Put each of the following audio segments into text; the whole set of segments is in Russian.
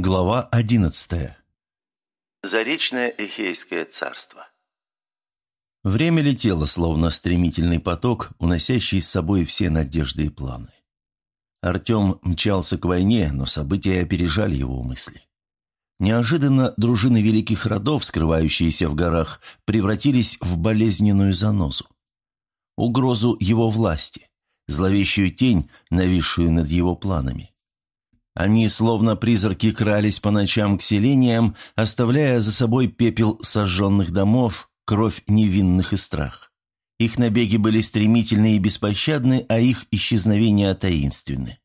Глава одиннадцатая. Заречное Эхейское царство. Время летело, словно стремительный поток, уносящий с собой все надежды и планы. Артем мчался к войне, но события опережали его мысли. Неожиданно дружины великих родов, скрывающиеся в горах, превратились в болезненную занозу. Угрозу его власти, зловещую тень, нависшую над его планами. Они, словно призраки, крались по ночам к селениям, оставляя за собой пепел сожженных домов, кровь невинных и страх. Их набеги были стремительны и беспощадны, а их исчезновения таинственны.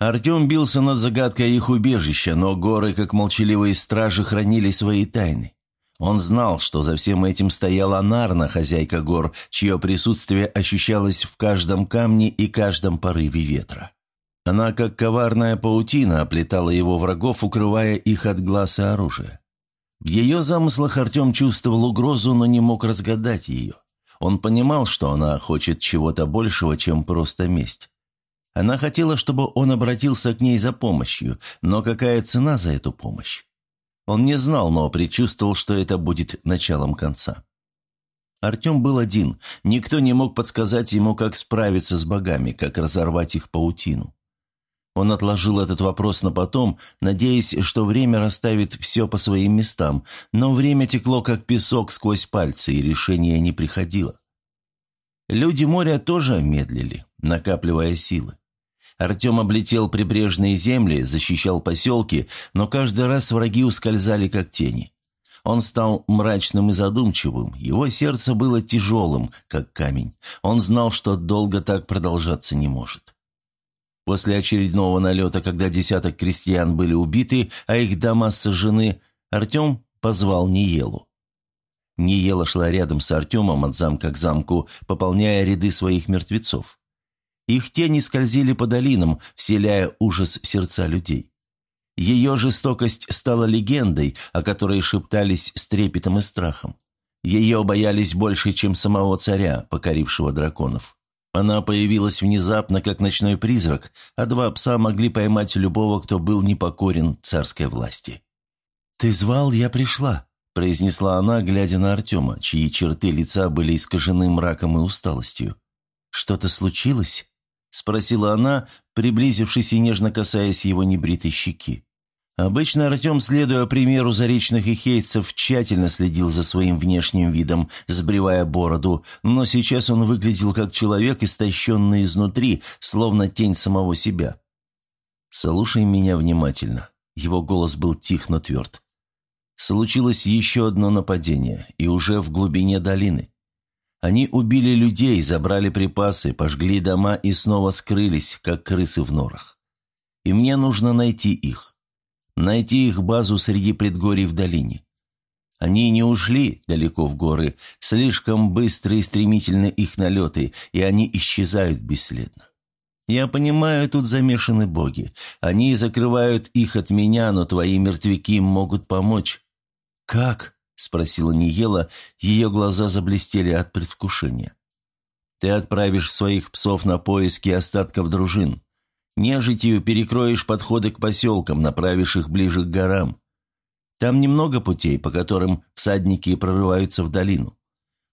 Артем бился над загадкой их убежища, но горы, как молчаливые стражи, хранили свои тайны. Он знал, что за всем этим стояла Нарна, хозяйка гор, чье присутствие ощущалось в каждом камне и каждом порыве ветра. Она, как коварная паутина, оплетала его врагов, укрывая их от глаз и оружия. В ее замыслах Артем чувствовал угрозу, но не мог разгадать ее. Он понимал, что она хочет чего-то большего, чем просто месть. Она хотела, чтобы он обратился к ней за помощью, но какая цена за эту помощь? Он не знал, но предчувствовал, что это будет началом конца. Артем был один, никто не мог подсказать ему, как справиться с богами, как разорвать их паутину. Он отложил этот вопрос на потом, надеясь, что время расставит все по своим местам, но время текло как песок сквозь пальцы, и решение не приходило. Люди моря тоже медлили, накапливая силы. Артем облетел прибрежные земли, защищал поселки, но каждый раз враги ускользали как тени. Он стал мрачным и задумчивым, его сердце было тяжелым, как камень. Он знал, что долго так продолжаться не может. После очередного налета, когда десяток крестьян были убиты, а их дома сожжены, Артем позвал Ниелу. Ниела шла рядом с Артемом от замка к замку, пополняя ряды своих мертвецов. Их тени скользили по долинам, вселяя ужас в сердца людей. Ее жестокость стала легендой, о которой шептались с трепетом и страхом. Ее боялись больше, чем самого царя, покорившего драконов. Она появилась внезапно, как ночной призрак, а два пса могли поймать любого, кто был непокорен царской власти. «Ты звал, я пришла», – произнесла она, глядя на Артема, чьи черты лица были искажены мраком и усталостью. «Что-то случилось?» – спросила она, приблизившись и нежно касаясь его небритой щеки. Обычно Артем, следуя примеру заречных ихейцев, тщательно следил за своим внешним видом, сбривая бороду, но сейчас он выглядел как человек, истощенный изнутри, словно тень самого себя. «Слушай меня внимательно». Его голос был тих, но тверд. Случилось еще одно нападение, и уже в глубине долины. Они убили людей, забрали припасы, пожгли дома и снова скрылись, как крысы в норах. И мне нужно найти их. Найти их базу среди предгорий в долине. Они не ушли далеко в горы, слишком быстры и стремительны их налеты, и они исчезают бесследно. Я понимаю, тут замешаны боги. Они закрывают их от меня, но твои мертвяки могут помочь. «Как?» – спросила Ниела, ее глаза заблестели от предвкушения. «Ты отправишь своих псов на поиски остатков дружин. Нежитью перекроешь подходы к поселкам, направишь их ближе к горам. Там немного путей, по которым всадники прорываются в долину.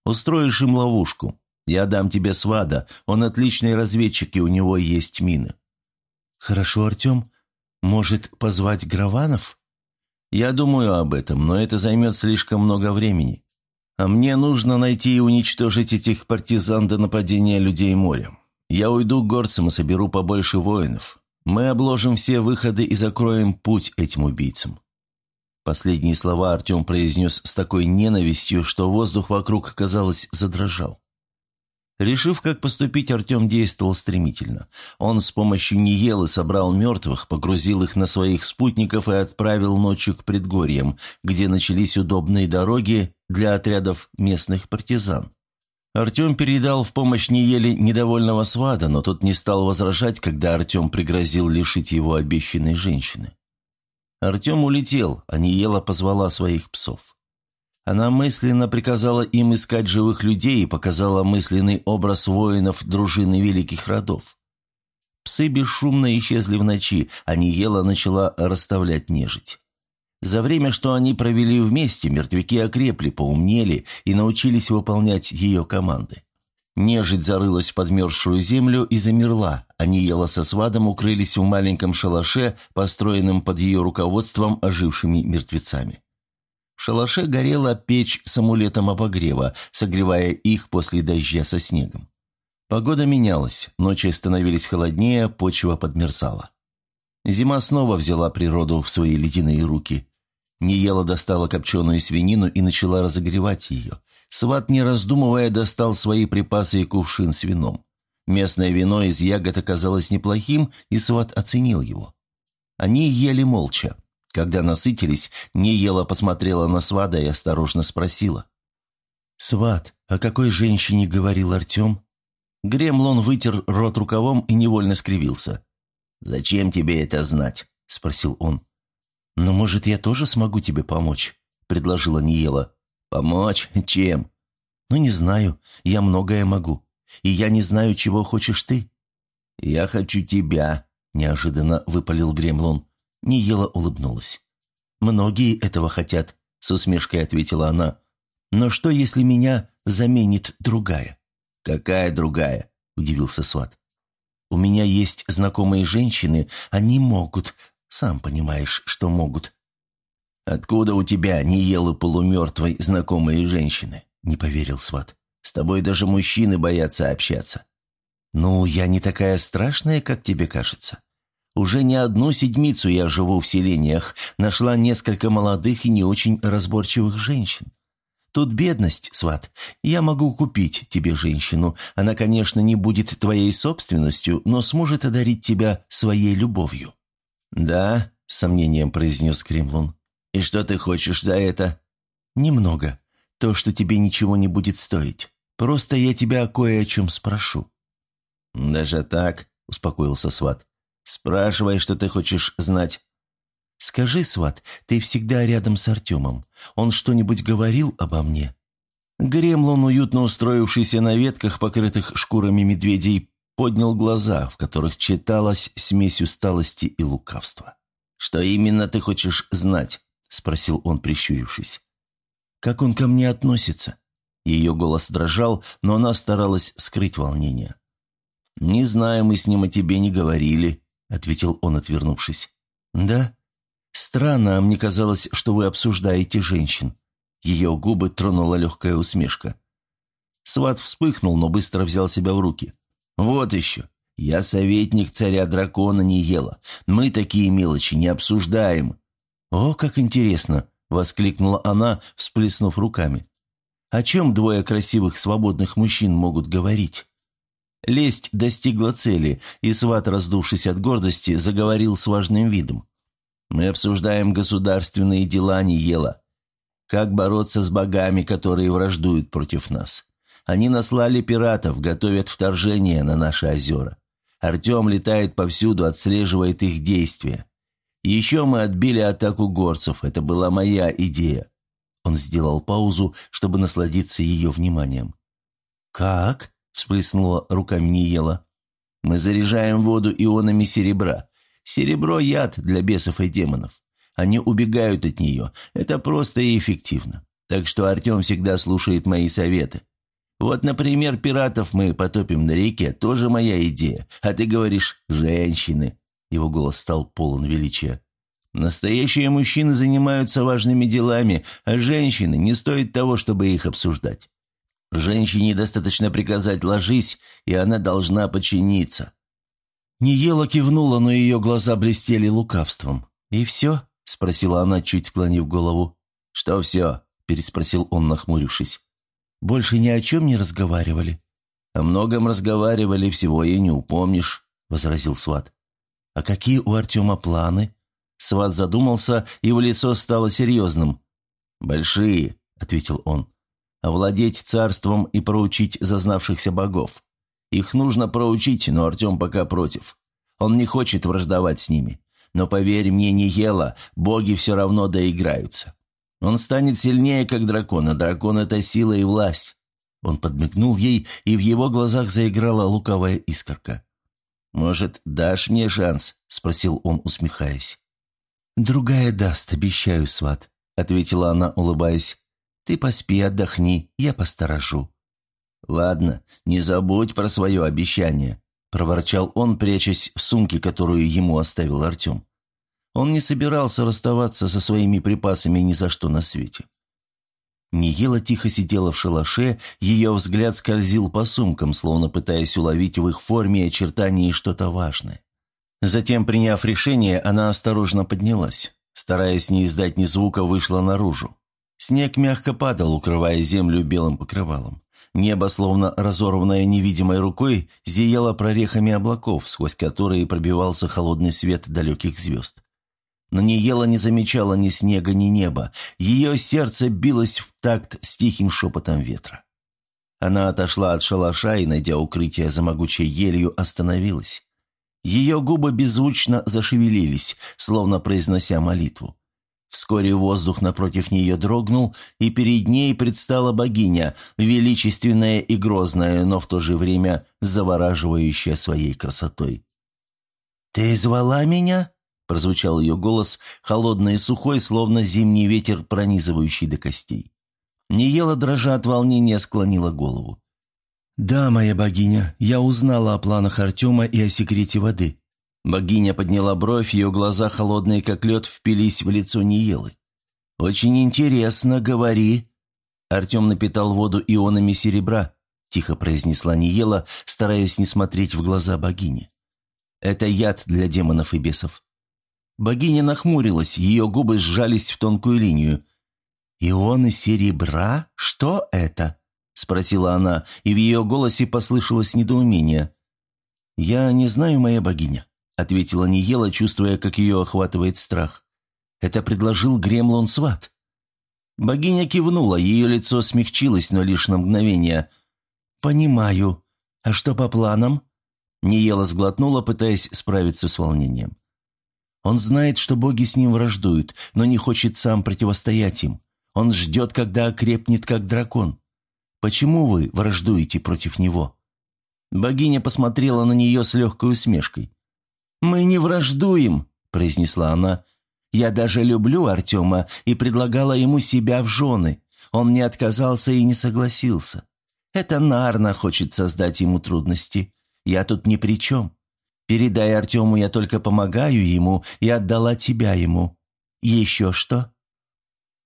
Устроишь им ловушку. Я дам тебе свада, он отличный разведчик, и у него есть мины». «Хорошо, Артем. Может, позвать Граванов?» «Я думаю об этом, но это займет слишком много времени. А мне нужно найти и уничтожить этих партизан до нападения людей морем. Я уйду к горцам и соберу побольше воинов. Мы обложим все выходы и закроем путь этим убийцам». Последние слова Артем произнес с такой ненавистью, что воздух вокруг, казалось, задрожал. Решив, как поступить, Артем действовал стремительно. Он с помощью Ниелы собрал мертвых, погрузил их на своих спутников и отправил ночью к предгорьям, где начались удобные дороги для отрядов местных партизан. Артем передал в помощь Ниеле недовольного свада, но тот не стал возражать, когда Артем пригрозил лишить его обещанной женщины. Артем улетел, а Ниела позвала своих псов. Она мысленно приказала им искать живых людей и показала мысленный образ воинов дружины великих родов. Псы бесшумно исчезли в ночи, а Ниела начала расставлять нежить. За время, что они провели вместе, мертвяки окрепли, поумнели и научились выполнять ее команды. Нежить зарылась в подмерзшую землю и замерла, а Ниела со свадом укрылись в маленьком шалаше, построенном под ее руководством ожившими мертвецами. В шалаше горела печь с амулетом обогрева, согревая их после дождя со снегом. Погода менялась, ночи становились холоднее, почва подмерзала. Зима снова взяла природу в свои ледяные руки. Ниела достала копченую свинину и начала разогревать ее. Сват, не раздумывая, достал свои припасы и кувшин с вином. Местное вино из ягод оказалось неплохим, и Сват оценил его. Они ели молча. Когда насытились, Ниела посмотрела на Свада и осторожно спросила. «Сват, о какой женщине говорил Артем?» Гремлон вытер рот рукавом и невольно скривился. «Зачем тебе это знать?» – спросил он. «Но, может, я тоже смогу тебе помочь?» – предложила Ниела. «Помочь? Чем?» «Ну, не знаю. Я многое могу. И я не знаю, чего хочешь ты». «Я хочу тебя», – неожиданно выпалил Гремлон. Ниела улыбнулась. «Многие этого хотят», – с усмешкой ответила она. «Но что, если меня заменит другая?» «Какая другая?» – удивился Сват. «У меня есть знакомые женщины, они могут, сам понимаешь, что могут». «Откуда у тебя не ела полумертвой знакомые женщины?» – не поверил Сват. «С тобой даже мужчины боятся общаться». «Ну, я не такая страшная, как тебе кажется. Уже не одну седмицу я живу в селениях, нашла несколько молодых и не очень разборчивых женщин. Тут бедность, сват. Я могу купить тебе женщину. Она, конечно, не будет твоей собственностью, но сможет одарить тебя своей любовью». «Да», — с сомнением произнес Кремлун. «И что ты хочешь за это?» «Немного. То, что тебе ничего не будет стоить. Просто я тебя кое о чем спрошу». «Даже так?» — успокоился сват. «Спрашивай, что ты хочешь знать». «Скажи, сват, ты всегда рядом с Артемом. Он что-нибудь говорил обо мне?» Гремлон, уютно устроившийся на ветках, покрытых шкурами медведей, поднял глаза, в которых читалась смесь усталости и лукавства. «Что именно ты хочешь знать?» – спросил он, прищурившись. «Как он ко мне относится?» Ее голос дрожал, но она старалась скрыть волнение. «Не знаю, мы с ним о тебе не говорили», – ответил он, отвернувшись. «Да? Странно, а мне казалось, что вы обсуждаете женщин». Ее губы тронула легкая усмешка. Сват вспыхнул, но быстро взял себя в руки. «Вот еще. Я советник царя дракона не ела. Мы такие мелочи не обсуждаем». «О, как интересно!» — воскликнула она, всплеснув руками. «О чем двое красивых свободных мужчин могут говорить?» Лесть достигла цели, и сват, раздувшись от гордости, заговорил с важным видом. Мы обсуждаем государственные дела не ела. Как бороться с богами, которые враждуют против нас? Они наслали пиратов, готовят вторжение на наши озера. Артем летает повсюду, отслеживает их действия. Еще мы отбили атаку горцев, это была моя идея. Он сделал паузу, чтобы насладиться ее вниманием. «Как?» – всплеснула руками Ниела. «Мы заряжаем воду ионами серебра. Серебро – яд для бесов и демонов. Они убегают от нее. Это просто и эффективно. Так что Артем всегда слушает мои советы. Вот, например, пиратов мы потопим на реке, тоже моя идея. А ты говоришь «женщины». Его голос стал полон величия. Настоящие мужчины занимаются важными делами, а женщины не стоит того, чтобы их обсуждать. Женщине достаточно приказать «ложись», и она должна подчиниться. Ниела кивнула, но ее глаза блестели лукавством. «И все?» – спросила она, чуть склонив голову. «Что все?» – переспросил он, нахмурившись. «Больше ни о чем не разговаривали?» «О многом разговаривали, всего и не упомнишь», – возразил Сват. «А какие у Артема планы?» Сват задумался, его лицо стало серьезным. «Большие», – ответил он. «Овладеть царством и проучить зазнавшихся богов. Их нужно проучить, но Артем пока против. Он не хочет враждовать с ними. Но поверь мне, не ела, боги все равно доиграются. Он станет сильнее, как дракон, а дракон – это сила и власть». Он подмигнул ей, и в его глазах заиграла луковая искорка. «Может, дашь мне шанс?» – спросил он, усмехаясь. «Другая даст, обещаю, сват», – ответила она, улыбаясь. «Ты поспи, отдохни, я посторожу». «Ладно, не забудь про свое обещание», – проворчал он, прячась в сумке, которую ему оставил Артем. Он не собирался расставаться со своими припасами ни за что на свете. Ниела тихо сидела в шалаше, ее взгляд скользил по сумкам, словно пытаясь уловить в их форме и очертании что-то важное. Затем, приняв решение, она осторожно поднялась. Стараясь не издать ни звука, вышла наружу. Снег мягко падал, укрывая землю белым покрывалом. Небо, словно разорванное невидимой рукой, зияло прорехами облаков, сквозь которые пробивался холодный свет далеких звезд. Но Ниела не замечала ни снега, ни неба. Ее сердце билось в такт с тихим шепотом ветра. Она отошла от шалаша и, найдя укрытие за могучей елью, остановилась. Ее губы беззвучно зашевелились, словно произнося молитву. Вскоре воздух напротив нее дрогнул, и перед ней предстала богиня, величественная и грозная, но в то же время завораживающая своей красотой. «Ты звала меня?» Прозвучал ее голос, холодный и сухой, словно зимний ветер, пронизывающий до костей. Неела, дрожа от волнения, склонила голову. «Да, моя богиня, я узнала о планах Артема и о секрете воды». Богиня подняла бровь, ее глаза, холодные как лед, впились в лицо Ниелы. «Очень интересно, говори». Артем напитал воду ионами серебра, тихо произнесла Ниела, стараясь не смотреть в глаза богини. «Это яд для демонов и бесов. Богиня нахмурилась, ее губы сжались в тонкую линию. «Ионы серебра? Что это?» – спросила она, и в ее голосе послышалось недоумение. «Я не знаю, моя богиня», – ответила Ниела, чувствуя, как ее охватывает страх. «Это предложил Гремлон Сват». Богиня кивнула, ее лицо смягчилось, но лишь на мгновение. «Понимаю. А что по планам?» Ниела сглотнула, пытаясь справиться с волнением. Он знает, что боги с ним враждуют, но не хочет сам противостоять им. Он ждет, когда окрепнет, как дракон. Почему вы враждуете против него?» Богиня посмотрела на нее с легкой усмешкой. «Мы не враждуем», – произнесла она. «Я даже люблю Артема и предлагала ему себя в жены. Он не отказался и не согласился. Это Нарна хочет создать ему трудности. Я тут ни при чем. Передай Артему, я только помогаю ему и отдала тебя ему. Еще что?»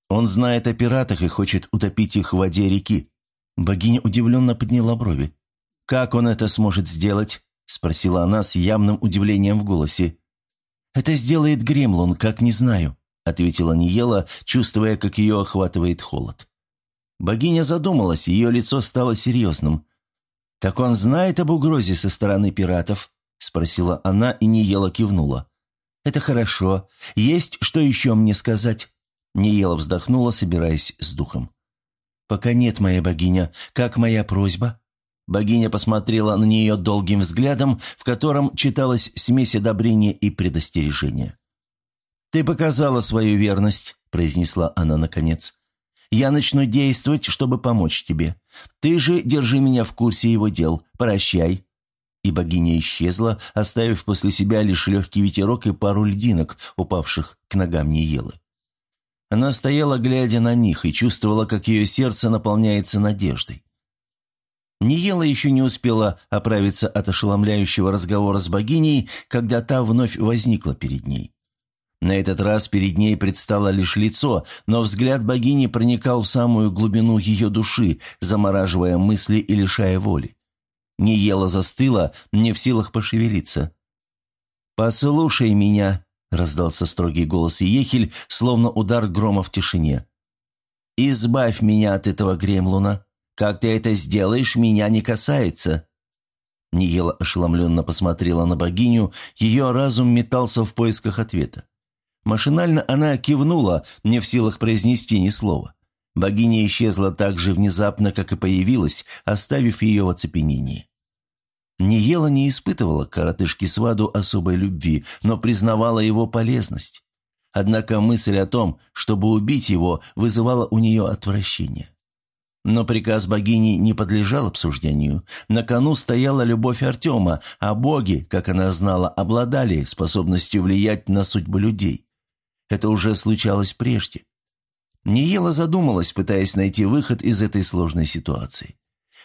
Он знает о пиратах и хочет утопить их в воде реки. Богиня удивленно подняла брови. «Как он это сможет сделать?» – спросила она с явным удивлением в голосе. «Это сделает Гремлун, как не знаю», – ответила Ниела, чувствуя, как ее охватывает холод. Богиня задумалась, ее лицо стало серьезным. «Так он знает об угрозе со стороны пиратов?» Спросила она и Ниела кивнула. «Это хорошо. Есть что еще мне сказать?» Ниела вздохнула, собираясь с духом. «Пока нет, моя богиня. Как моя просьба?» Богиня посмотрела на нее долгим взглядом, в котором читалась смесь одобрения и предостережения. «Ты показала свою верность», – произнесла она наконец. «Я начну действовать, чтобы помочь тебе. Ты же держи меня в курсе его дел. Прощай и богиня исчезла, оставив после себя лишь легкий ветерок и пару льдинок, упавших к ногам Ниелы. Она стояла, глядя на них, и чувствовала, как ее сердце наполняется надеждой. Ниела еще не успела оправиться от ошеломляющего разговора с богиней, когда та вновь возникла перед ней. На этот раз перед ней предстало лишь лицо, но взгляд богини проникал в самую глубину ее души, замораживая мысли и лишая воли. Не ела застыла, не в силах пошевелиться. «Послушай меня», — раздался строгий голос Ехель, словно удар грома в тишине. «Избавь меня от этого гремлуна. Как ты это сделаешь, меня не касается». Ниела ошеломленно посмотрела на богиню, ее разум метался в поисках ответа. Машинально она кивнула, не в силах произнести ни слова. Богиня исчезла так же внезапно, как и появилась, оставив ее в оцепенении. Ниела не испытывала коротышки сваду особой любви, но признавала его полезность. Однако мысль о том, чтобы убить его, вызывала у нее отвращение. Но приказ богини не подлежал обсуждению. На кону стояла любовь Артема, а боги, как она знала, обладали способностью влиять на судьбы людей. Это уже случалось прежде. Ниела задумалась, пытаясь найти выход из этой сложной ситуации.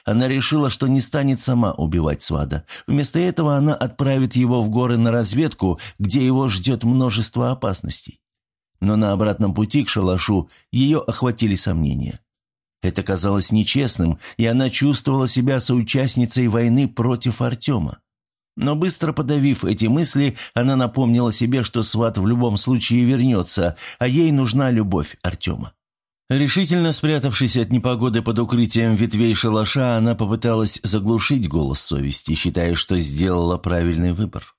Она решила, что не станет сама убивать Свада. Вместо этого она отправит его в горы на разведку, где его ждет множество опасностей. Но на обратном пути к шалашу ее охватили сомнения. Это казалось нечестным, и она чувствовала себя соучастницей войны против Артема. Но быстро подавив эти мысли, она напомнила себе, что сват в любом случае вернется, а ей нужна любовь Артема. Решительно спрятавшись от непогоды под укрытием ветвей шалаша, она попыталась заглушить голос совести, считая, что сделала правильный выбор.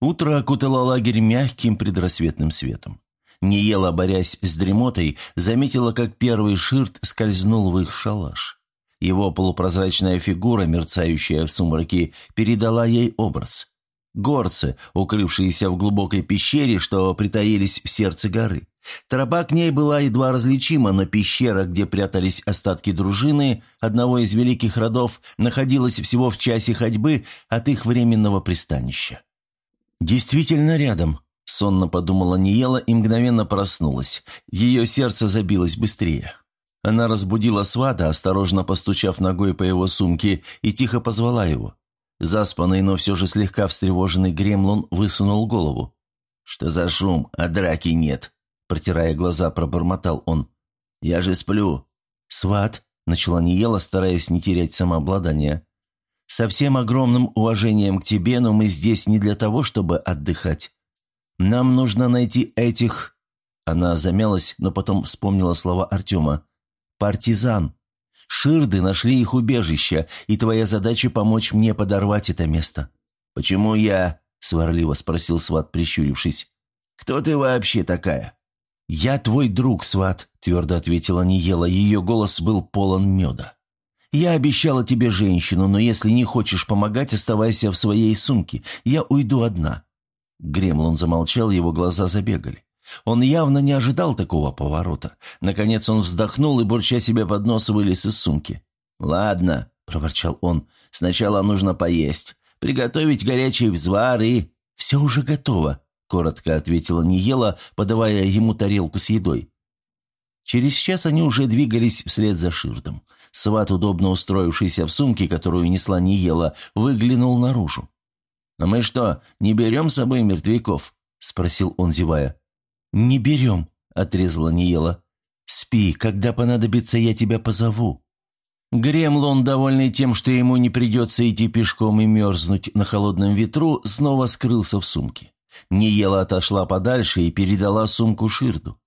Утро окутало лагерь мягким предрассветным светом. Ниела, борясь с дремотой, заметила, как первый ширт скользнул в их шалаш. Его полупрозрачная фигура, мерцающая в сумраке, передала ей образ. Горцы, укрывшиеся в глубокой пещере, что притаились в сердце горы. Тропа к ней была едва различима, но пещера, где прятались остатки дружины, одного из великих родов, находилась всего в часе ходьбы от их временного пристанища. «Действительно рядом», — сонно подумала Ниела и мгновенно проснулась. Ее сердце забилось быстрее. Она разбудила свата, осторожно постучав ногой по его сумке, и тихо позвала его. Заспанный, но все же слегка встревоженный гремлун высунул голову. «Что за шум? А драки нет!» Протирая глаза, пробормотал он. «Я же сплю!» «Сват!» — начала Ниела, стараясь не терять самообладание. «Со всем огромным уважением к тебе, но мы здесь не для того, чтобы отдыхать. Нам нужно найти этих...» Она замялась, но потом вспомнила слова Артема. «Партизан. Ширды нашли их убежище, и твоя задача помочь мне подорвать это место». «Почему я?» — сварливо спросил сват, прищурившись. «Кто ты вообще такая?» «Я твой друг, сват», — твердо ответила Ниела. Ее голос был полон меда. «Я обещала тебе женщину, но если не хочешь помогать, оставайся в своей сумке. Я уйду одна». Гремлон замолчал, его глаза забегали. Он явно не ожидал такого поворота. Наконец он вздохнул и, бурча себе под нос, вылез из сумки. «Ладно», — проворчал он, — «сначала нужно поесть, приготовить горячий взвар и...» «Все уже готово», — коротко ответила Ниела, подавая ему тарелку с едой. Через час они уже двигались вслед за Ширдом. Сват, удобно устроившийся в сумке, которую несла Ниела, выглянул наружу. «А мы что, не берем с собой мертвяков?» — спросил он, зевая. «Не берем», — отрезала Ниела. «Спи, когда понадобится, я тебя позову». Гремлон, довольный тем, что ему не придется идти пешком и мерзнуть на холодном ветру, снова скрылся в сумке. Ниела отошла подальше и передала сумку Ширду.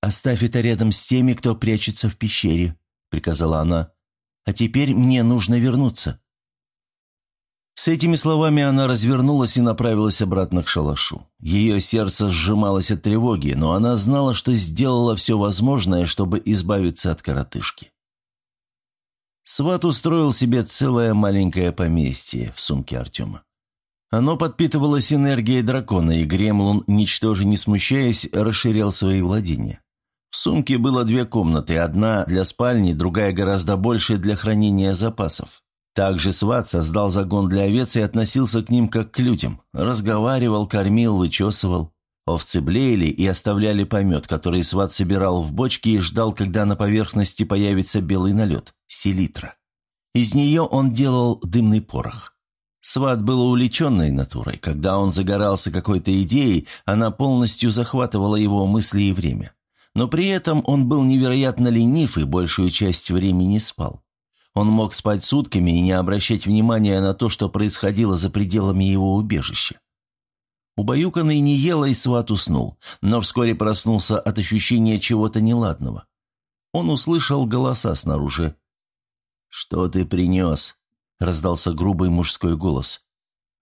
«Оставь это рядом с теми, кто прячется в пещере», — приказала она. «А теперь мне нужно вернуться». С этими словами она развернулась и направилась обратно к шалашу. Ее сердце сжималось от тревоги, но она знала, что сделала все возможное, чтобы избавиться от коротышки. Сват устроил себе целое маленькое поместье в сумке Артема. Оно подпитывалось энергией дракона, и Гремлун, ничтоже не смущаясь, расширял свои владения. В сумке было две комнаты, одна для спальни, другая гораздо больше для хранения запасов. Также Сват создал загон для овец и относился к ним как к людям. Разговаривал, кормил, вычесывал. Овцы блеяли и оставляли помет, который Сват собирал в бочке и ждал, когда на поверхности появится белый налет – селитра. Из нее он делал дымный порох. Сват был увлеченной натурой. Когда он загорался какой-то идеей, она полностью захватывала его мысли и время. Но при этом он был невероятно ленив и большую часть времени спал. Он мог спать сутками и не обращать внимания на то, что происходило за пределами его убежища. Убаюканный не ел, и сват уснул, но вскоре проснулся от ощущения чего-то неладного. Он услышал голоса снаружи. «Что ты принес?» раздался грубый мужской голос.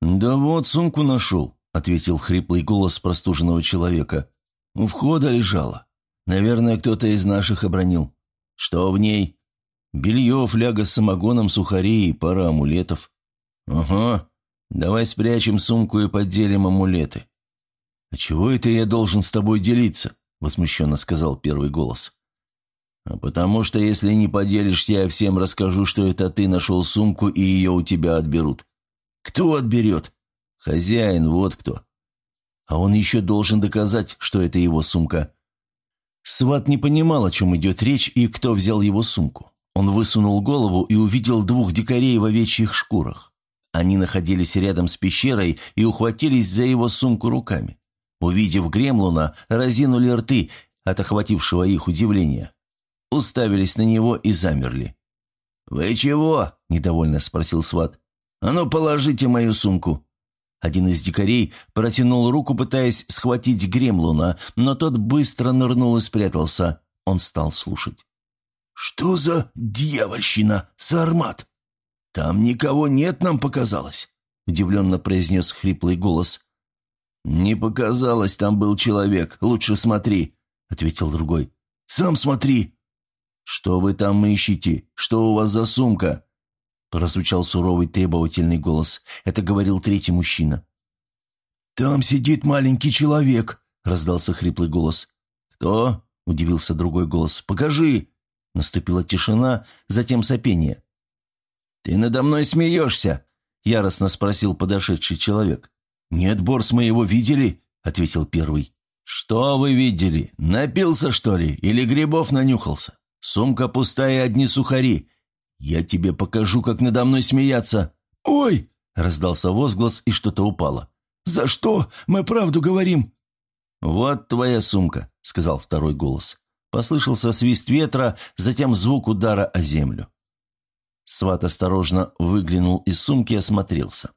«Да вот, сумку нашел», — ответил хриплый голос простуженного человека. «У входа лежала. Наверное, кто-то из наших обронил. Что в ней?» «Белье, фляга с самогоном, сухари и пара амулетов». «Ага. Давай спрячем сумку и поделим амулеты». «А чего это я должен с тобой делиться?» — возмущенно сказал первый голос. «А потому что если не поделишься, я всем расскажу, что это ты нашел сумку, и ее у тебя отберут». «Кто отберет?» «Хозяин, вот кто». «А он еще должен доказать, что это его сумка». Сват не понимал, о чем идет речь и кто взял его сумку. Он высунул голову и увидел двух дикарей в овечьих шкурах. Они находились рядом с пещерой и ухватились за его сумку руками. Увидев Гремлуна, разинули рты от охватившего их удивления. Уставились на него и замерли. «Вы чего?» – недовольно спросил сват. «А ну, положите мою сумку!» Один из дикарей протянул руку, пытаясь схватить Гремлуна, но тот быстро нырнул и спрятался. Он стал слушать. «Что за дьявольщина, Сармат? Там никого нет, нам показалось», — удивленно произнес хриплый голос. «Не показалось, там был человек. Лучше смотри», — ответил другой. «Сам смотри». «Что вы там ищете? Что у вас за сумка?» Прозвучал суровый требовательный голос. Это говорил третий мужчина. «Там сидит маленький человек», — раздался хриплый голос. «Кто?» — удивился другой голос. «Покажи!» Наступила тишина, затем сопение. «Ты надо мной смеешься?» — яростно спросил подошедший человек. «Нет, Борс, мы его видели», — ответил первый. «Что вы видели? Напился, что ли? Или грибов нанюхался? Сумка пустая, одни сухари. Я тебе покажу, как надо мной смеяться». «Ой!» — раздался возглас, и что-то упало. «За что? Мы правду говорим!» «Вот твоя сумка», — сказал второй голос. Послышался свист ветра, затем звук удара о землю. Сват осторожно выглянул из сумки и осмотрелся.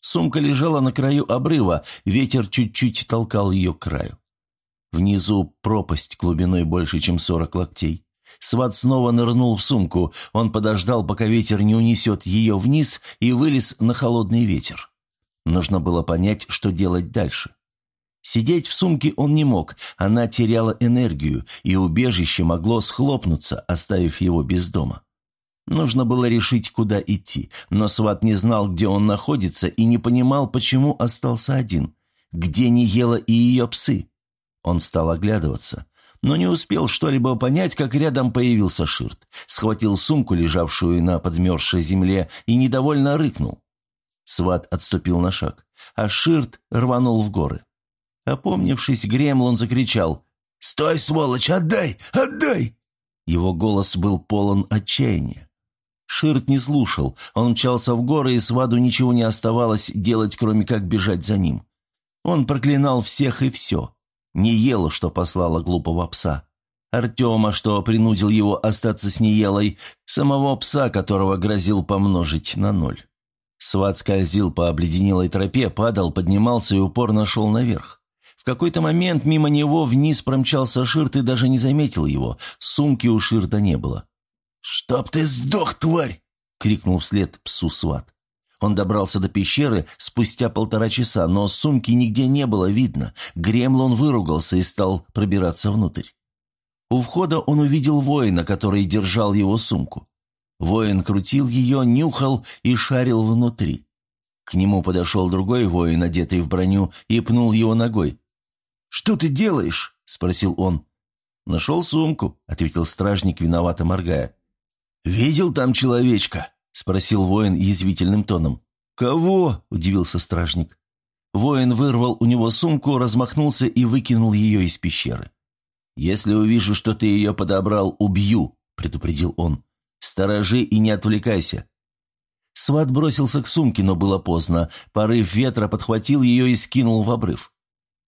Сумка лежала на краю обрыва, ветер чуть-чуть толкал ее к краю. Внизу пропасть глубиной больше, чем сорок локтей. Сват снова нырнул в сумку. Он подождал, пока ветер не унесет ее вниз, и вылез на холодный ветер. Нужно было понять, что делать дальше. Сидеть в сумке он не мог, она теряла энергию, и убежище могло схлопнуться, оставив его без дома. Нужно было решить, куда идти, но сват не знал, где он находится, и не понимал, почему остался один, где не ела и ее псы. Он стал оглядываться, но не успел что-либо понять, как рядом появился Ширт, схватил сумку, лежавшую на подмерзшей земле, и недовольно рыкнул. Сват отступил на шаг, а Ширт рванул в горы. Опомнившись, Гремлон закричал «Стой, сволочь, отдай! Отдай!» Его голос был полон отчаяния. Ширт не слушал, он мчался в горы, и Сваду ничего не оставалось делать, кроме как бежать за ним. Он проклинал всех и все. Не ел, что послала глупого пса. Артема, что принудил его остаться с неелой, самого пса, которого грозил помножить на ноль. Сват скользил по обледенелой тропе, падал, поднимался и упорно шел наверх. В какой-то момент мимо него вниз промчался Ширт и даже не заметил его. Сумки у Ширта не было. «Чтоб ты сдох, тварь!» — крикнул вслед псу сват. Он добрался до пещеры спустя полтора часа, но сумки нигде не было видно. Гремлон выругался и стал пробираться внутрь. У входа он увидел воина, который держал его сумку. Воин крутил ее, нюхал и шарил внутри. К нему подошел другой воин, одетый в броню, и пнул его ногой. «Что ты делаешь?» – спросил он. «Нашел сумку», – ответил стражник, виновато моргая. «Видел там человечка?» – спросил воин язвительным тоном. «Кого?» – удивился стражник. Воин вырвал у него сумку, размахнулся и выкинул ее из пещеры. «Если увижу, что ты ее подобрал, убью», – предупредил он. «Сторожи и не отвлекайся». Сват бросился к сумке, но было поздно. Порыв ветра подхватил ее и скинул в обрыв.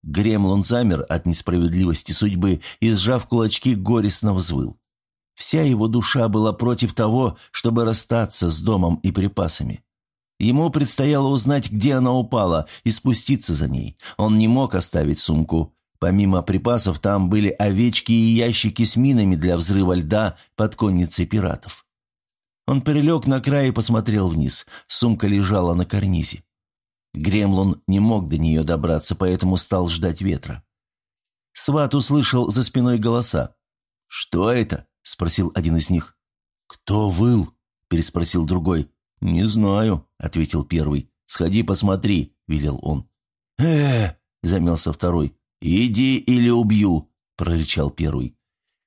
Гремлон замер от несправедливости судьбы и, сжав кулачки, горестно взвыл. Вся его душа была против того, чтобы расстаться с домом и припасами. Ему предстояло узнать, где она упала, и спуститься за ней. Он не мог оставить сумку. Помимо припасов там были овечки и ящики с минами для взрыва льда под конницей пиратов. Он перелег на край и посмотрел вниз. Сумка лежала на карнизе. Гремлун не мог до нее добраться, поэтому стал ждать ветра. Сват услышал за спиной голоса. «Что это?» – спросил один из них. «Кто выл?» – переспросил другой. «Не знаю», – ответил первый. «Сходи посмотри», – велел он. э замялся второй. «Иди или убью», – прорычал первый.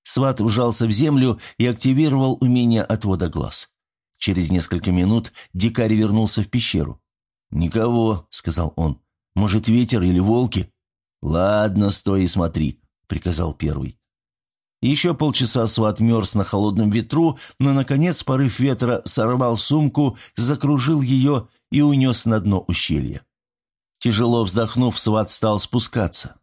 Сват вжался в землю и активировал умение отвода глаз. Через несколько минут дикарь вернулся в пещеру. «Никого», — сказал он. «Может, ветер или волки?» «Ладно, стой и смотри», — приказал первый. Еще полчаса Сват мерз на холодном ветру, но, наконец, порыв ветра сорвал сумку, закружил ее и унес на дно ущелья. Тяжело вздохнув, Сват стал спускаться.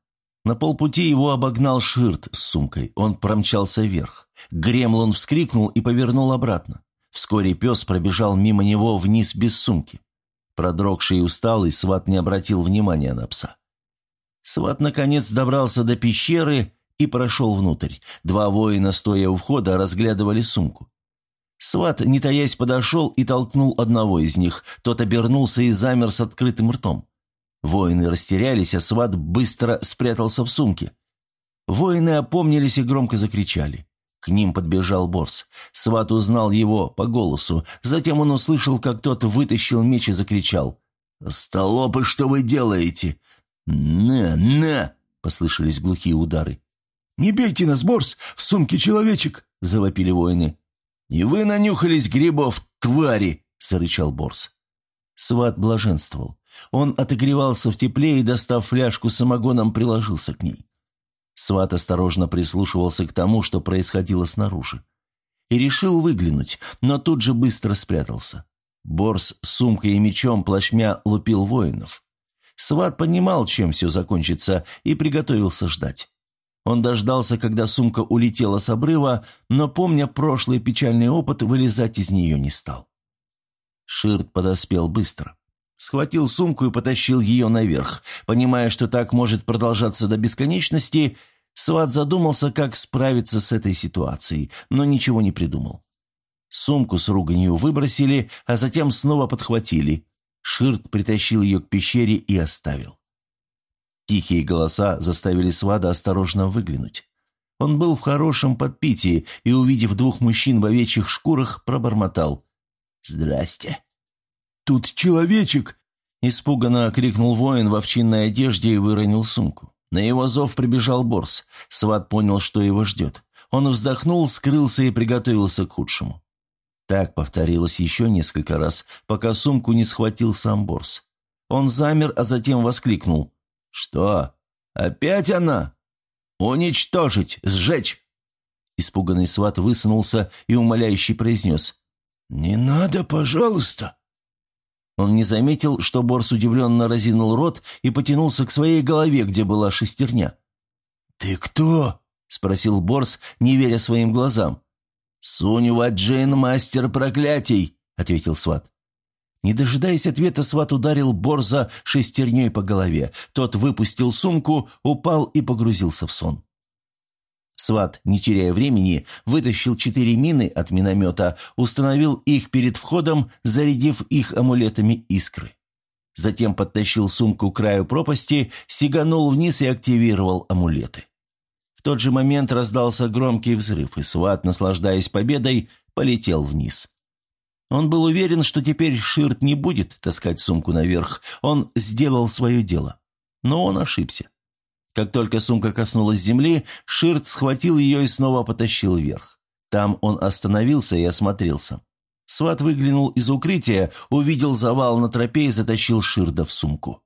На полпути его обогнал Ширт с сумкой. Он промчался вверх. Гремлон вскрикнул и повернул обратно. Вскоре пес пробежал мимо него вниз без сумки. Продрогший и усталый, Сват не обратил внимания на пса. Сват, наконец, добрался до пещеры и прошел внутрь. Два воина, стоя у входа, разглядывали сумку. Сват, не таясь, подошел и толкнул одного из них. Тот обернулся и замер с открытым ртом. Воины растерялись, а Сват быстро спрятался в сумке. Воины опомнились и громко закричали. К ним подбежал Борс. Сват узнал его по голосу. Затем он услышал, как тот вытащил меч и закричал. «Столопы, что вы делаете?» «На, на!» — послышались глухие удары. «Не бейте нас, Борс! В сумке человечек!» — завопили воины. «И вы нанюхались грибов, твари!» — зарычал Борс. Сват блаженствовал. Он отогревался в тепле и, достав фляжку с самогоном, приложился к ней. Сват осторожно прислушивался к тому, что происходило снаружи. И решил выглянуть, но тут же быстро спрятался. Борс с сумкой и мечом плашмя лупил воинов. Сват понимал, чем все закончится, и приготовился ждать. Он дождался, когда сумка улетела с обрыва, но, помня прошлый печальный опыт, вылезать из нее не стал. Ширт подоспел быстро. Схватил сумку и потащил ее наверх. Понимая, что так может продолжаться до бесконечности, Сват задумался, как справиться с этой ситуацией, но ничего не придумал. Сумку с руганью выбросили, а затем снова подхватили. Ширт притащил ее к пещере и оставил. Тихие голоса заставили Свада осторожно выглянуть. Он был в хорошем подпитии и, увидев двух мужчин в овечьих шкурах, пробормотал. «Здрасте». «Тут человечек!» – испуганно крикнул воин в овчинной одежде и выронил сумку. На его зов прибежал Борс. Сват понял, что его ждет. Он вздохнул, скрылся и приготовился к худшему. Так повторилось еще несколько раз, пока сумку не схватил сам Борс. Он замер, а затем воскликнул. «Что? Опять она? Уничтожить! Сжечь!» Испуганный сват высунулся и умоляющий произнес. «Не надо, пожалуйста!» Он не заметил, что Борс удивленно разинул рот и потянулся к своей голове, где была шестерня. «Ты кто?» – спросил Борс, не веря своим глазам. «Сунь в Аджейн, мастер проклятий!» – ответил Сват. Не дожидаясь ответа, Сват ударил Борза шестерней по голове. Тот выпустил сумку, упал и погрузился в сон. Сват, не теряя времени, вытащил четыре мины от миномета, установил их перед входом, зарядив их амулетами искры. Затем подтащил сумку к краю пропасти, сиганул вниз и активировал амулеты. В тот же момент раздался громкий взрыв, и Сват, наслаждаясь победой, полетел вниз. Он был уверен, что теперь Ширт не будет таскать сумку наверх, он сделал свое дело. Но он ошибся. Как только сумка коснулась земли, Ширт схватил ее и снова потащил вверх. Там он остановился и осмотрелся. Сват выглянул из укрытия, увидел завал на тропе и затащил Ширда в сумку.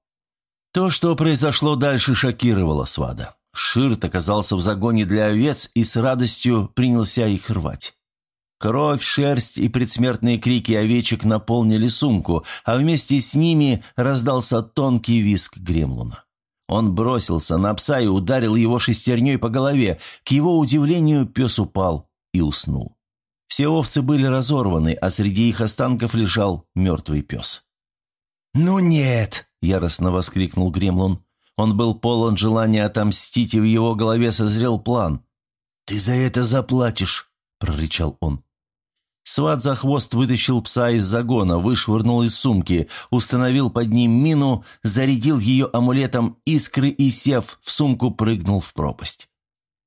То, что произошло дальше, шокировало Свада. Ширт оказался в загоне для овец и с радостью принялся их рвать. Кровь, шерсть и предсмертные крики овечек наполнили сумку, а вместе с ними раздался тонкий визг гремлуна. Он бросился на пса и ударил его шестерней по голове. К его удивлению пес упал и уснул. Все овцы были разорваны, а среди их останков лежал мертвый пес. «Ну нет!» – яростно воскликнул Гремлун. Он был полон желания отомстить, и в его голове созрел план. «Ты за это заплатишь!» – прорычал он. Сват за хвост вытащил пса из загона, вышвырнул из сумки, установил под ним мину, зарядил ее амулетом искры и, сев в сумку, прыгнул в пропасть.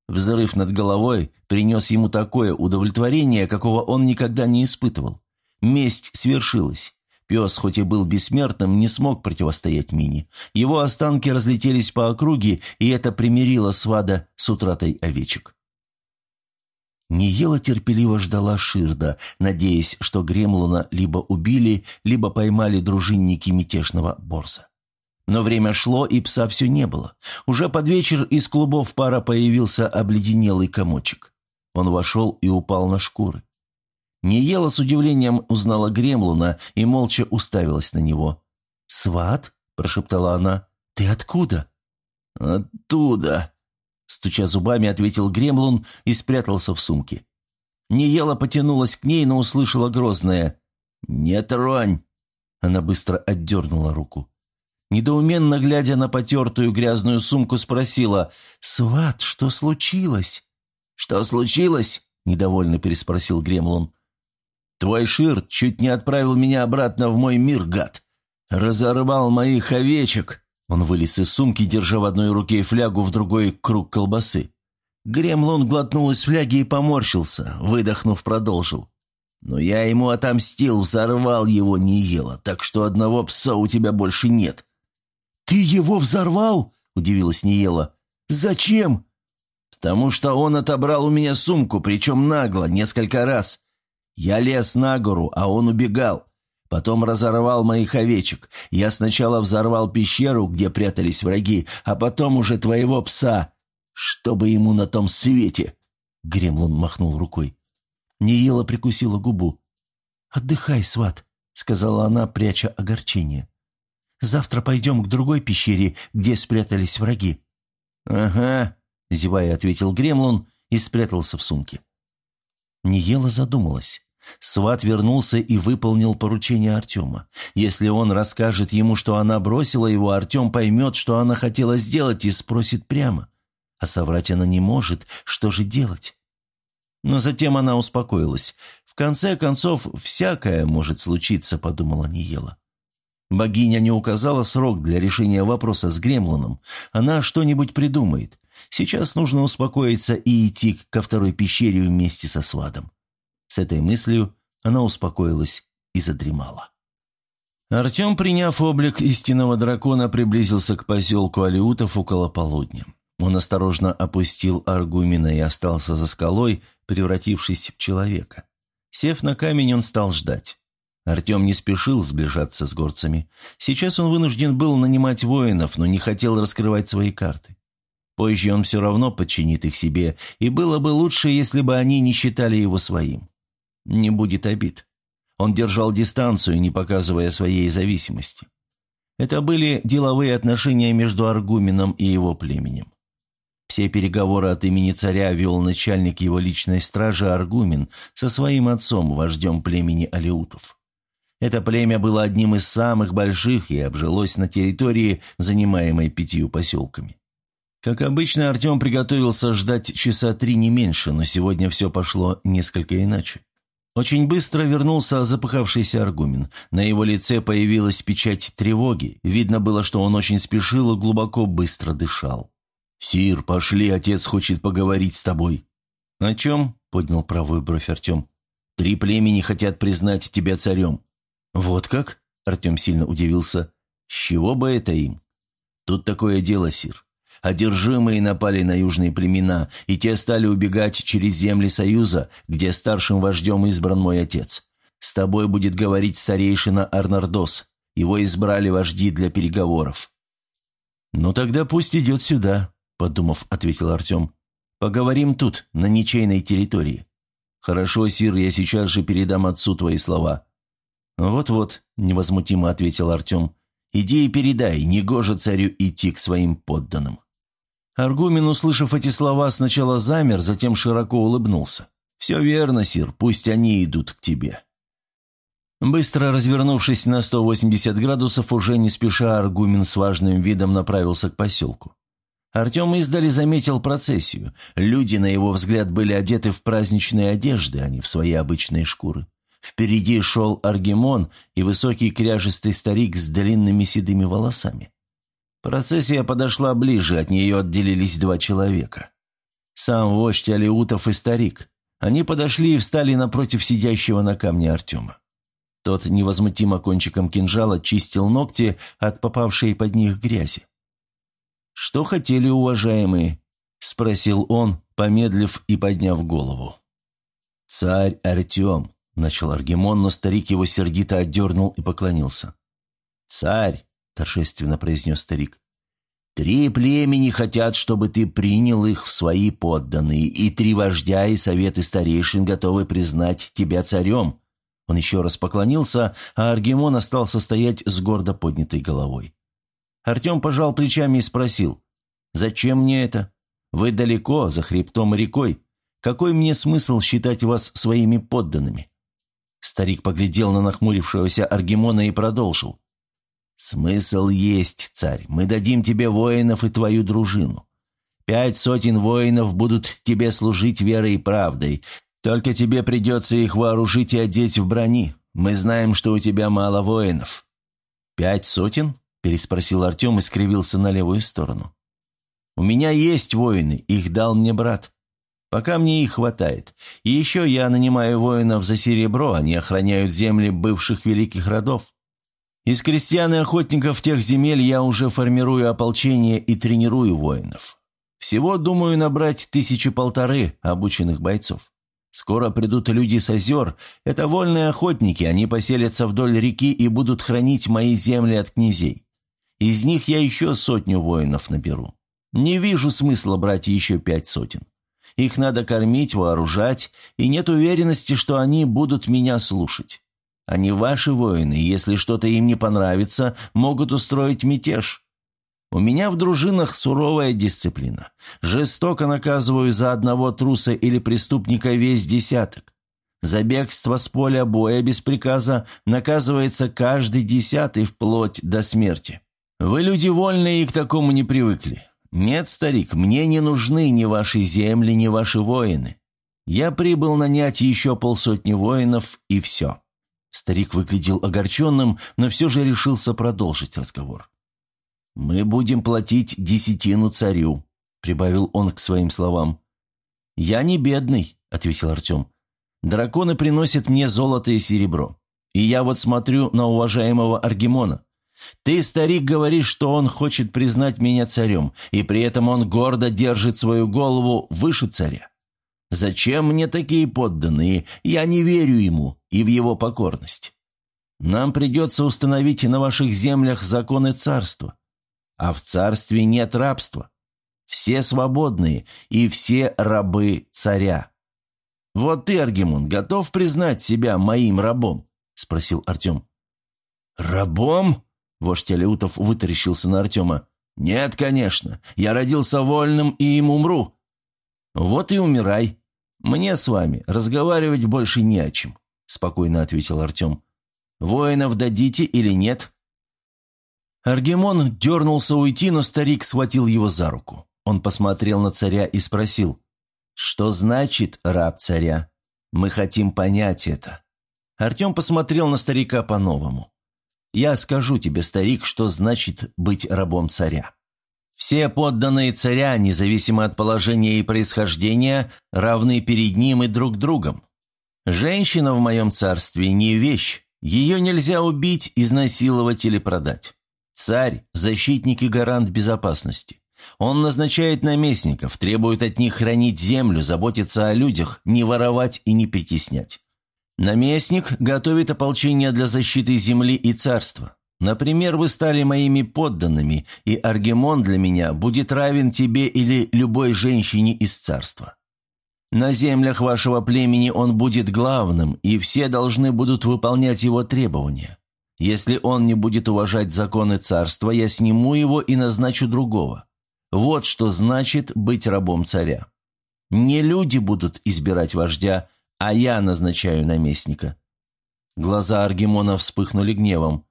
Взрыв над головой принес ему такое удовлетворение, какого он никогда не испытывал. Месть свершилась. Пес, хоть и был бессмертным, не смог противостоять Мине. Его останки разлетелись по округе, и это примирило Свада с утратой овечек. Ниела терпеливо ждала Ширда, надеясь, что Гремлуна либо убили, либо поймали дружинники мятежного Борза. Но время шло, и пса все не было. Уже под вечер из клубов пара появился обледенелый комочек. Он вошел и упал на шкуры. Ниела с удивлением узнала Гремлуна и молча уставилась на него. «Сват?» – прошептала она. «Ты откуда?» «Оттуда», Стуча зубами, ответил Гремлун и спрятался в сумке. Неела потянулась к ней, но услышала грозное «Не тронь!». Она быстро отдернула руку. Недоуменно глядя на потертую грязную сумку, спросила «Сват, что случилось?» «Что случилось?» – недовольно переспросил Гремлун. «Твой Шир чуть не отправил меня обратно в мой мир, гад. Разорвал моих овечек, он вылез из сумки, держа в одной руке флягу, в другой – круг колбасы. Гремлун глотнул из фляги и поморщился, выдохнув, продолжил. «Но я ему отомстил, взорвал его, не ела, так что одного пса у тебя больше нет». «Ты его взорвал?» – удивилась Ниела. «Зачем?» «Потому что он отобрал у меня сумку, причем нагло, несколько раз. Я лез на гору, а он убегал. Потом разорвал моих овечек. Я сначала взорвал пещеру, где прятались враги, а потом уже твоего пса. Чтобы ему на том свете!» Гремлун махнул рукой. Неела прикусила губу. «Отдыхай, сват», — сказала она, пряча огорчение. «Завтра пойдем к другой пещере, где спрятались враги». «Ага», — зевая ответил Гремлун и спрятался в сумке. Неела задумалась. Сват вернулся и выполнил поручение Артема. Если он расскажет ему, что она бросила его, Артем поймет, что она хотела сделать, и спросит прямо. А соврать она не может, что же делать? Но затем она успокоилась. В конце концов, всякое может случиться, подумала Ниела. Богиня не указала срок для решения вопроса с Гремлоном. Она что-нибудь придумает. Сейчас нужно успокоиться и идти ко второй пещере вместе со свадом. С этой мыслью она успокоилась и задремала. Артем, приняв облик истинного дракона, приблизился к поселку Алиутов около полудня. Он осторожно опустил аргумина и остался за скалой, превратившись в человека. Сев на камень, он стал ждать. Артем не спешил сближаться с горцами. Сейчас он вынужден был нанимать воинов, но не хотел раскрывать свои карты. Позже он все равно подчинит их себе, и было бы лучше, если бы они не считали его своим. Не будет обид. Он держал дистанцию, не показывая своей зависимости. Это были деловые отношения между Аргуменом и его племенем. Все переговоры от имени царя вел начальник его личной стражи Аргумен со своим отцом, вождем племени Алиутов. Это племя было одним из самых больших и обжилось на территории, занимаемой пятью поселками. Как обычно, Артем приготовился ждать часа три не меньше, но сегодня все пошло несколько иначе. Очень быстро вернулся запыхавшийся Аргумен. На его лице появилась печать тревоги. Видно было, что он очень спешил и глубоко быстро дышал. «Сир, пошли, отец хочет поговорить с тобой». «О чем?» – поднял правую бровь Артем. «Три племени хотят признать тебя царем». «Вот как?» – Артем сильно удивился. «С чего бы это им?» «Тут такое дело, сир. Одержимые напали на южные племена, и те стали убегать через земли Союза, где старшим вождем избран мой отец. С тобой будет говорить старейшина Арнардос. Его избрали вожди для переговоров». «Ну тогда пусть идет сюда», — подумав, ответил Артем. «Поговорим тут, на ничейной территории». «Хорошо, Сир, я сейчас же передам отцу твои слова». «Вот-вот», — невозмутимо ответил Артем. «Иди и передай, негоже царю идти к своим подданным». Аргумен, услышав эти слова, сначала замер, затем широко улыбнулся. «Все верно, Сир, пусть они идут к тебе». Быстро развернувшись на 180 градусов, уже не спеша Аргумен с важным видом направился к поселку. Артем издали заметил процессию. Люди, на его взгляд, были одеты в праздничные одежды, а не в свои обычные шкуры. Впереди шел Аргемон и высокий кряжистый старик с длинными седыми волосами. Процессия подошла ближе, от нее отделились два человека. Сам вождь Алиутов и старик. Они подошли и встали напротив сидящего на камне Артема. Тот невозмутимо кончиком кинжала чистил ногти от попавшей под них грязи. «Что хотели уважаемые?» – спросил он, помедлив и подняв голову. «Царь Артем», — начал Аргемон, но старик его сердито отдернул и поклонился. «Царь», — торжественно произнес старик, — «три племени хотят, чтобы ты принял их в свои подданные, и три вождя и советы старейшин готовы признать тебя царем». Он еще раз поклонился, а Аргемон остался стоять с гордо поднятой головой. Артем пожал плечами и спросил, «Зачем мне это? Вы далеко, за хребтом и рекой. Какой мне смысл считать вас своими подданными?» Старик поглядел на нахмурившегося Аргемона и продолжил. «Смысл есть, царь. Мы дадим тебе воинов и твою дружину. Пять сотен воинов будут тебе служить верой и правдой. Только тебе придется их вооружить и одеть в брони. Мы знаем, что у тебя мало воинов». «Пять сотен?» – переспросил Артем и скривился на левую сторону. «У меня есть воины, их дал мне брат. Пока мне их хватает. И еще я нанимаю воинов за серебро, они охраняют земли бывших великих родов. Из крестьян и охотников тех земель я уже формирую ополчение и тренирую воинов. Всего, думаю, набрать тысячи полторы обученных бойцов. Скоро придут люди с озер. Это вольные охотники, они поселятся вдоль реки и будут хранить мои земли от князей. Из них я еще сотню воинов наберу. Не вижу смысла брать еще пять сотен. Их надо кормить, вооружать, и нет уверенности, что они будут меня слушать. Они ваши воины, и если что-то им не понравится, могут устроить мятеж. У меня в дружинах суровая дисциплина. Жестоко наказываю за одного труса или преступника весь десяток. За бегство с поля боя без приказа наказывается каждый десятый вплоть до смерти. Вы люди вольные и к такому не привыкли. «Нет, старик, мне не нужны ни ваши земли, ни ваши воины. Я прибыл нанять еще полсотни воинов, и все». Старик выглядел огорченным, но все же решился продолжить разговор. «Мы будем платить десятину царю», — прибавил он к своим словам. «Я не бедный», — ответил Артем. «Драконы приносят мне золото и серебро. И я вот смотрю на уважаемого Аргимона. Ты, старик, говоришь, что он хочет признать меня царем, и при этом он гордо держит свою голову выше царя. Зачем мне такие подданные? Я не верю ему и в его покорность. Нам придется установить на ваших землях законы царства. А в царстве нет рабства. Все свободные и все рабы царя. Вот ты, Аргимон, готов признать себя моим рабом? Спросил Артем. Рабом? Вождь Алеутов вытаращился на Артема. «Нет, конечно. Я родился вольным и им умру». «Вот и умирай. Мне с вами разговаривать больше не о чем», – спокойно ответил Артем. «Воинов дадите или нет?» Аргемон дернулся уйти, но старик схватил его за руку. Он посмотрел на царя и спросил, «Что значит раб царя? Мы хотим понять это». Артем посмотрел на старика по-новому. Я скажу тебе, старик, что значит быть рабом царя. Все подданные царя, независимо от положения и происхождения, равны перед ним и друг другом. Женщина в моем царстве не вещь, ее нельзя убить, изнасиловать или продать. Царь – защитник и гарант безопасности. Он назначает наместников, требует от них хранить землю, заботиться о людях, не воровать и не притеснять. Наместник готовит ополчение для защиты земли и царства. Например, вы стали моими подданными, и Аргемон для меня будет равен тебе или любой женщине из царства. На землях вашего племени он будет главным, и все должны будут выполнять его требования. Если он не будет уважать законы царства, я сниму его и назначу другого. Вот что значит быть рабом царя. Не люди будут избирать вождя, а я назначаю наместника». Глаза Аргимона вспыхнули гневом.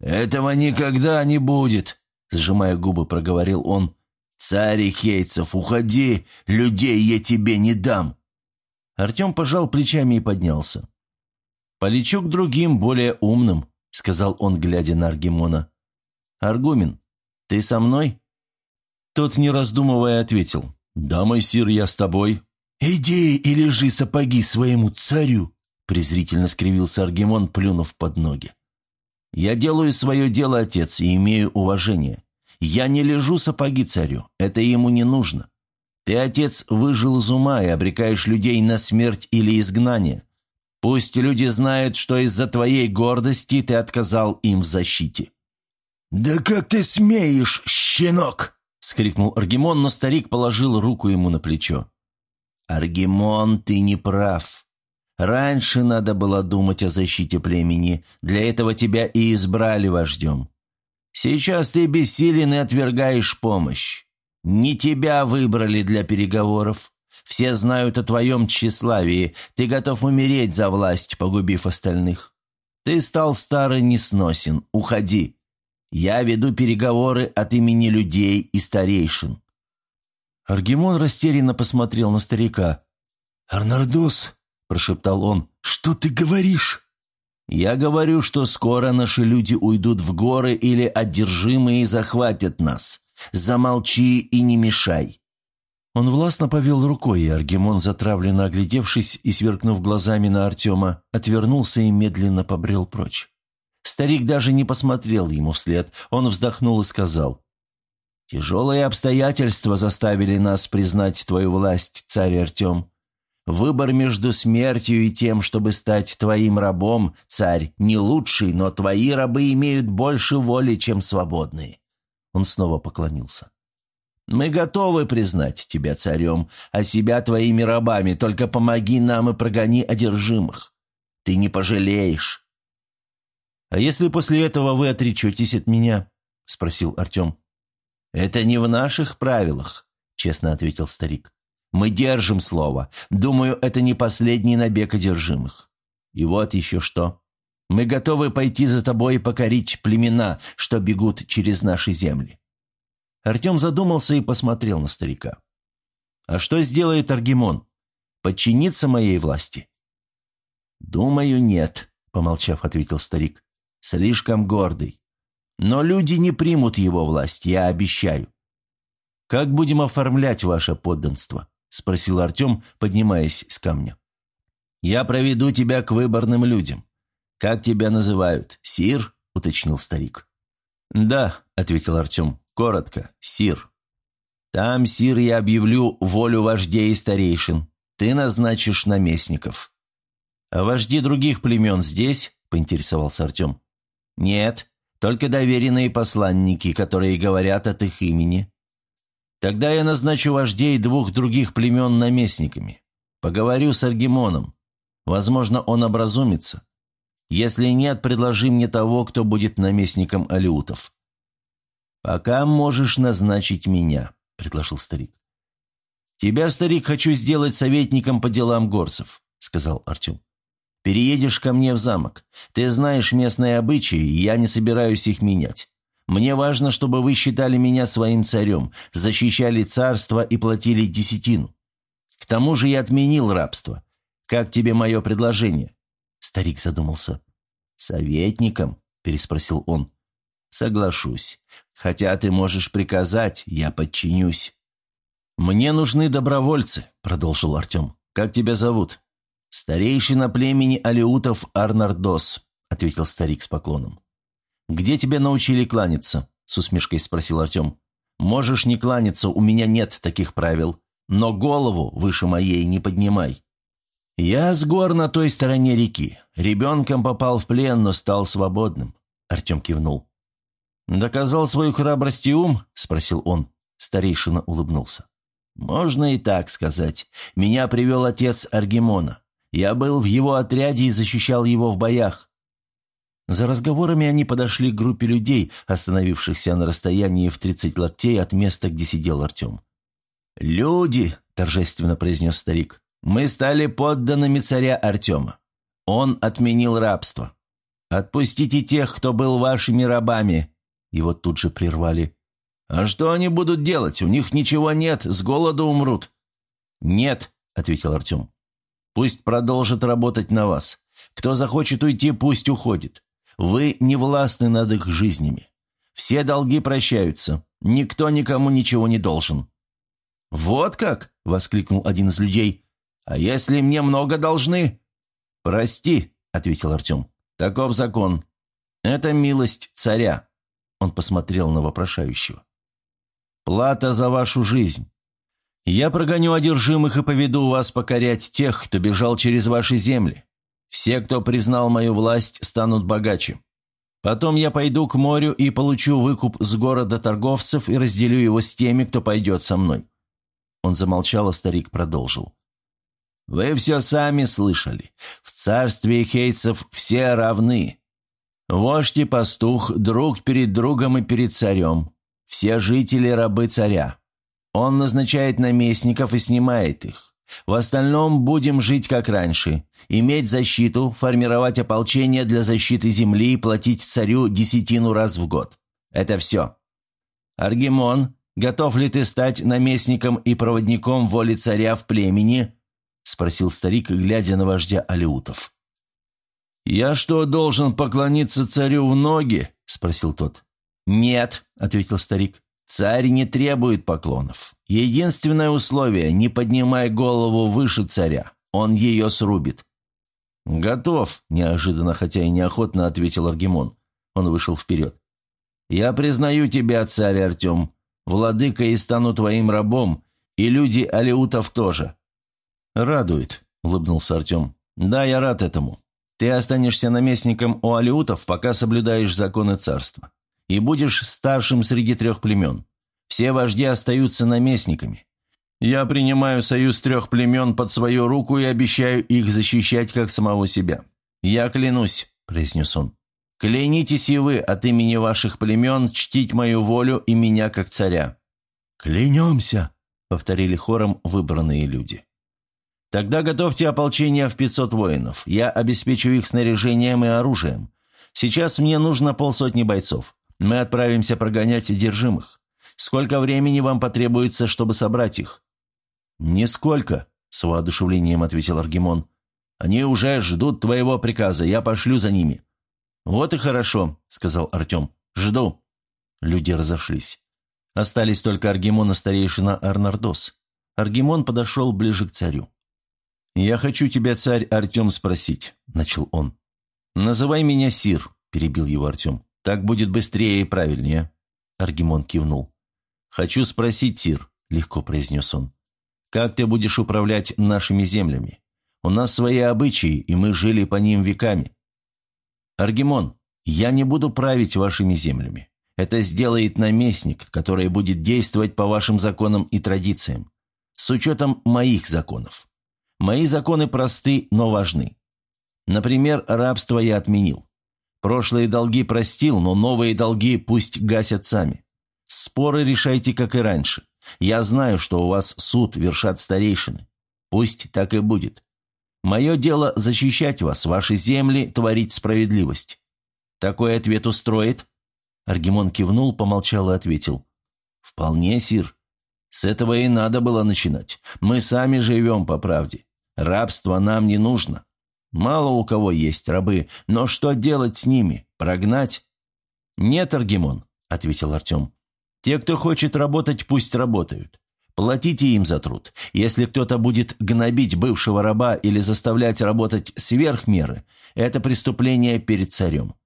«Этого никогда не будет», — сжимая губы, проговорил он. «Царь Хейцев, уходи, людей я тебе не дам». Артем пожал плечами и поднялся. «Полечу к другим, более умным», — сказал он, глядя на Аргимона. «Аргумен, ты со мной?» Тот, не раздумывая, ответил. «Да, мой сир, я с тобой. «Иди и лежи сапоги своему царю!» презрительно скривился Аргемон, плюнув под ноги. «Я делаю свое дело, отец, и имею уважение. Я не лежу сапоги царю, это ему не нужно. Ты, отец, выжил из ума и обрекаешь людей на смерть или изгнание. Пусть люди знают, что из-за твоей гордости ты отказал им в защите». «Да как ты смеешь, щенок!» — скрикнул Аргимон, но старик положил руку ему на плечо. «Аргимон, ты не прав. Раньше надо было думать о защите племени. Для этого тебя и избрали вождем. Сейчас ты бессилен и отвергаешь помощь. Не тебя выбрали для переговоров. Все знают о твоем тщеславии. Ты готов умереть за власть, погубив остальных. Ты стал старый несносен. Уходи. Я веду переговоры от имени людей и старейшин». Аргимон растерянно посмотрел на старика. «Арнардос», – прошептал он, – «что ты говоришь?» «Я говорю, что скоро наши люди уйдут в горы или одержимые захватят нас. Замолчи и не мешай». Он властно повел рукой, и Аргимон, затравленно оглядевшись и сверкнув глазами на Артема, отвернулся и медленно побрел прочь. Старик даже не посмотрел ему вслед, он вздохнул и сказал, «Тяжелые обстоятельства заставили нас признать твою власть, царь Артем. Выбор между смертью и тем, чтобы стать твоим рабом, царь, не лучший, но твои рабы имеют больше воли, чем свободные». Он снова поклонился. «Мы готовы признать тебя царем, а себя твоими рабами, только помоги нам и прогони одержимых. Ты не пожалеешь». «А если после этого вы отречетесь от меня?» – спросил Артем. «Это не в наших правилах», – честно ответил старик. Мы держим слово. Думаю, это не последний набег одержимых. И вот еще что. Мы готовы пойти за тобой и покорить племена, что бегут через наши земли». Артем задумался и посмотрел на старика. «А что сделает Аргимон? Подчинится моей власти?» «Думаю, нет», — помолчав, ответил старик. «Слишком гордый. Но люди не примут его власть, я обещаю». «Как будем оформлять ваше подданство?» – спросил Артем, поднимаясь с камня. «Я проведу тебя к выборным людям. Как тебя называют? Сир?» – уточнил старик. «Да», – ответил Артем, – «коротко, Сир». «Там, Сир, я объявлю волю вождей и старейшин. Ты назначишь наместников». «А вожди других племен здесь?» – поинтересовался Артем. «Нет, только доверенные посланники, которые говорят от их имени. Тогда я назначу вождей двух других племен наместниками. Поговорю с Аргимоном. Возможно, он образумится. Если нет, предложи мне того, кто будет наместником алиутов». «Пока можешь назначить меня», — предложил старик. «Тебя, старик, хочу сделать советником по делам горцев», — сказал Артем. «Переедешь ко мне в замок. Ты знаешь местные обычаи, и я не собираюсь их менять. Мне важно, чтобы вы считали меня своим царем, защищали царство и платили десятину. К тому же я отменил рабство. Как тебе мое предложение?» Старик задумался. «Советником?» – переспросил он. «Соглашусь. Хотя ты можешь приказать, я подчинюсь». «Мне нужны добровольцы», – продолжил Артем. «Как тебя зовут?» «Старейшина племени Алиутов Арнардос», – ответил старик с поклоном. «Где тебя научили кланяться?» – с усмешкой спросил Артем. «Можешь не кланяться, у меня нет таких правил. Но голову выше моей не поднимай». «Я с гор на той стороне реки. Ребенком попал в плен, но стал свободным», – Артем кивнул. «Доказал свою храбрость и ум?» – спросил он. Старейшина улыбнулся. «Можно и так сказать. Меня привел отец Аргимона. Я был в его отряде и защищал его в боях. За разговорами они подошли к группе людей, остановившихся на расстоянии в 30 локтей от места, где сидел Артем. «Люди!» – торжественно произнес старик. «Мы стали подданными царя Артема. Он отменил рабство. Отпустите тех, кто был вашими рабами!» Вот тут же прервали. «А что они будут делать? У них ничего нет, с голоду умрут». «Нет», – ответил Артем. «Пусть продолжит работать на вас. Кто захочет уйти, пусть уходит. Вы не властны над их жизнями. Все долги прощаются. Никто никому ничего не должен». «Вот как?» – воскликнул один из людей. «А если мне много должны?» «Прости», – ответил Артем. «Таков закон. Это милость царя». Он посмотрел на вопрошающего. «Плата за вашу жизнь. Я прогоню одержимых и поведу вас покорять тех, кто бежал через ваши земли. Все, кто признал мою власть, станут богаче. Потом я пойду к морю и получу выкуп с города торговцев и разделю его с теми, кто пойдет со мной». Он замолчал, а старик продолжил. «Вы все сами слышали. В царстве хейцев все равны. Вождь и пастух, друг перед другом и перед царем. Все жители – рабы царя. Он назначает наместников и снимает их. В остальном будем жить как раньше. Иметь защиту, формировать ополчение для защиты земли платить царю десятину раз в год. Это все. Аргимон, готов ли ты стать наместником и проводником воли царя в племени?» – спросил старик, глядя на вождя алиутов. «Я что, должен поклониться царю в ноги?» – спросил тот. «Нет», – ответил старик. «Царь не требует поклонов. Единственное условие – не поднимай голову выше царя. Он ее срубит». «Готов», – неожиданно, хотя и неохотно ответил Аргимон. Он вышел вперед. «Я признаю тебя, царь Артем. Владыка и стану твоим рабом, и люди алиутов тоже». «Радует», – улыбнулся Артем. «Да, я рад этому. Ты останешься наместником у алиутов, пока соблюдаешь законы царства. И будешь старшим среди трех племен. Все вожди остаются наместниками. Я принимаю союз трех племен под свою руку и обещаю их защищать как самого себя. Я клянусь, произнес он. Клянитесь и вы от имени ваших племен чтить мою волю и меня как царя. Клянемся, повторили хором выбранные люди. Тогда готовьте ополчение в 500 воинов. Я обеспечу их снаряжением и оружием. Сейчас мне нужно полсотни бойцов. Мы отправимся прогонять одержимых. Сколько времени вам потребуется, чтобы собрать их?» «Нисколько», — с воодушевлением ответил Аргимон. «Они уже ждут твоего приказа, я пошлю за ними». «Вот и хорошо», — сказал Артем. «Жду». Люди разошлись. Остались только Аргимон и старейшина Арнардос. Аргимон подошел ближе к царю. «Я хочу тебя, царь Артем, спросить», – начал он. «Называй меня Сир», – перебил его Артем. «Так будет быстрее и правильнее». Аргимон кивнул. «Хочу спросить, Сир», – легко произнес он. «Как ты будешь управлять нашими землями? У нас свои обычаи, и мы жили по ним веками». «Аргимон, я не буду править вашими землями. Это сделает наместник, который будет действовать по вашим законам и традициям, с учетом моих законов. Мои законы просты, но важны. Например, рабство я отменил. Прошлые долги простил, но новые долги пусть гасят сами. Споры решайте, как и раньше. Я знаю, что у вас суд вершат старейшины. Пусть так и будет. Мое дело защищать вас, ваши земли, творить справедливость. Такой ответ устроит?» Аргимон кивнул, помолчал и ответил. «Вполне, Сир. С этого и надо было начинать. Мы сами живем по правде. Рабство нам не нужно. Мало у кого есть рабы, но что делать с ними? Прогнать? Нет, Аргимон, ответил Артем. Те, кто хочет работать, пусть работают. Платите им за труд. Если кто-то будет гнобить бывшего раба или заставлять работать сверх меры, это преступление перед царем.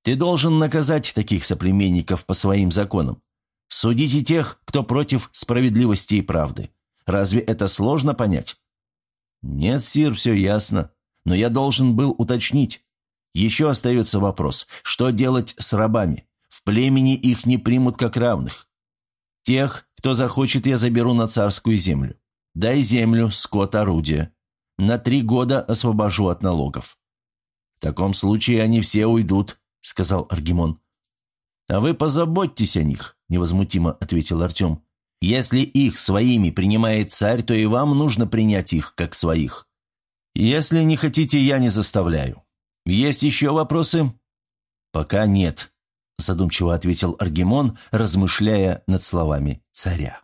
Ты должен наказать таких соплеменников по своим законам. Судите тех, кто против справедливости и правды. Разве это сложно понять? «Нет, Сир, все ясно. Но я должен был уточнить. Еще остается вопрос, что делать с рабами? В племени их не примут как равных. Тех, кто захочет, я заберу на царскую землю. Дай землю, скот, орудие. На три года освобожу от налогов». «В таком случае они все уйдут», — сказал Аргимон. «А вы позаботьтесь о них», — невозмутимо ответил Артем. Если их своими принимает царь, то и вам нужно принять их как своих. Если не хотите, я не заставляю. Есть еще вопросы?» «Пока нет», – задумчиво ответил Аргимон, размышляя над словами царя.